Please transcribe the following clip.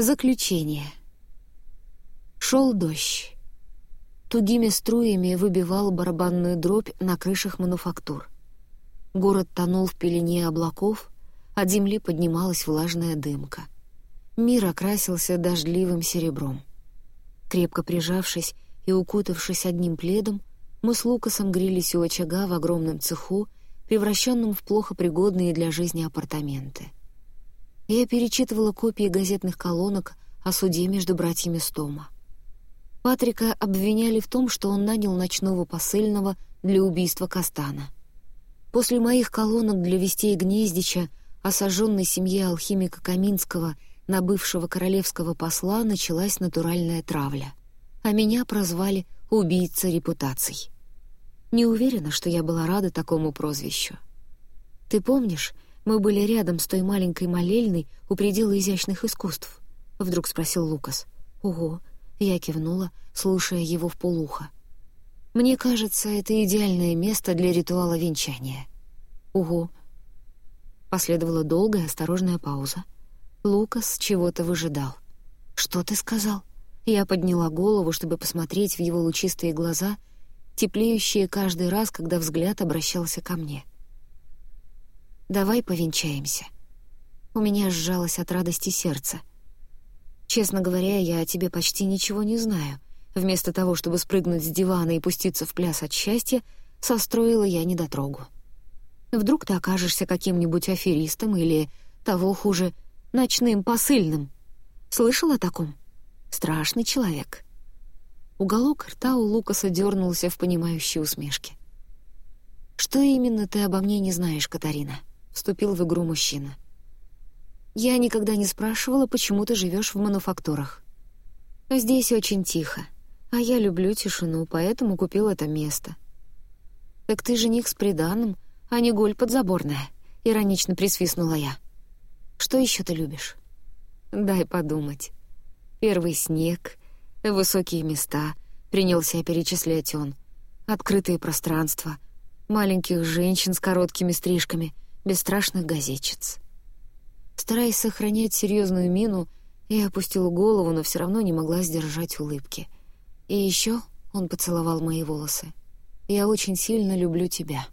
Заключение. Шел дождь. Тугими струями выбивал барабанную дробь на крышах мануфактур. Город тонул в пелене облаков, от земли поднималась влажная дымка. Мир окрасился дождливым серебром. Крепко прижавшись и укутавшись одним пледом, мы с Лукасом грелись у очага в огромном цеху, превращенном в плохо пригодные для жизни апартаменты. Я перечитывала копии газетных колонок о суде между братьями Стома. Патрика обвиняли в том, что он нанял ночного посыльного для убийства Кастана. После моих колонок для вестей Гнездича о сожженной семье алхимика Каминского на бывшего королевского посла началась натуральная травля, а меня прозвали «убийца репутаций». Не уверена, что я была рада такому прозвищу. Ты помнишь, мы были рядом с той маленькой молельной у предела изящных искусств? Вдруг спросил Лукас. Ого, я кивнула, слушая его в полухо. Мне кажется, это идеальное место для ритуала венчания. Ого. Последовала долгая, осторожная пауза. Лукас чего-то выжидал. «Что ты сказал?» Я подняла голову, чтобы посмотреть в его лучистые глаза, теплеющие каждый раз, когда взгляд обращался ко мне. «Давай повенчаемся». У меня сжалось от радости сердце — Честно говоря, я о тебе почти ничего не знаю. Вместо того, чтобы спрыгнуть с дивана и пуститься в пляс от счастья, состроила я недотрогу. Вдруг ты окажешься каким-нибудь аферистом или, того хуже, ночным посыльным. Слышал о таком? Страшный человек. Уголок рта у Лукаса дернулся в понимающей усмешке. «Что именно ты обо мне не знаешь, Катарина?» — вступил в игру мужчина. — я никогда не спрашивала, почему ты живешь в мануфактурах. Здесь очень тихо, а я люблю тишину, поэтому купил это место. Так ты жених с приданым, а не голь подзаборная, иронично присвистнула я. Что еще ты любишь? Дай подумать. Первый снег, высокие места, принялся перечислять он, открытые пространства, маленьких женщин с короткими стрижками, бесстрашных газетчиц. Стараясь сохранять серьезную мину, я опустила голову, но все равно не могла сдержать улыбки. И еще он поцеловал мои волосы. «Я очень сильно люблю тебя».